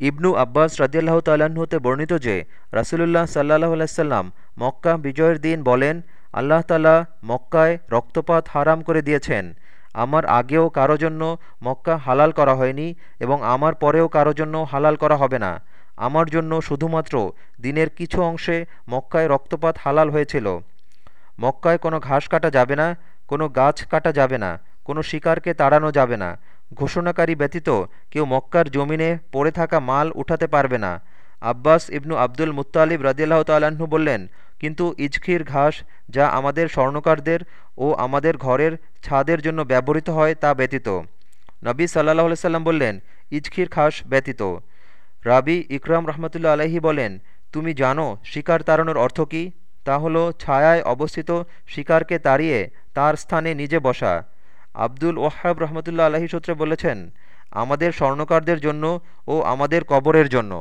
ইবনু আব্বাস রাজিয়াল্লাহ তাল্লাহ্ন বর্ণিত যে, রাসুলুল্লাহ সাল্লাহ আলাইসাল্লাম মক্কা বিজয়ের দিন বলেন, আল্লাহ তালা মক্কায় রক্তপাত হারাম করে দিয়েছেন। আমার আগেও কারও জন্য মক্কা হালাল করা হয়নি এবং আমার পরেও কারও জন্য হালাল করা হবে না। আমার জন্য শুধুমাত্র দিনের কিছু অংশে মক্কায় রক্তপাত হালাল হয়েছিল। মক্কায় কোনো ঘাস কাটা যাবে না, কোনো গাছ কাটা যাবে না, কোনো শিকারকে তাড়ানো যাবে না। ঘোষণাকারী ব্যতীত কেউ মক্কার জমিনে পড়ে থাকা মাল উঠাতে পারবে না। আব্বাস ইবনু আব্দুল মুত্তালিব রাজিয়াল্লাহ তাল্লাহ্ন বললেন, কিন্তু ইজখির ঘাস যা আমাদের স্বর্ণকারদের ও আমাদের ঘরের ছাদের জন্য ব্যবহৃত হয় তা ব্যতীত। নবী সাল্লাহ সাল্লাম বললেন, ইজখির ঘাস ব্যতীত। রাবি ইকরাম রহমতুল্লা আলহি বলেন, তুমি জানো শিকার তাড়ানোর অর্থ কী? তা হলো ছায়ায় অবস্থিত শিকারকে তাড়িয়ে তার স্থানে নিজে বসা। আব্দুল ওহাব রহমতুল্লা আলহী সূত্রে বলেছেন আমাদের স্বর্ণকারদের জন্য ও আমাদের কবরের জন্য।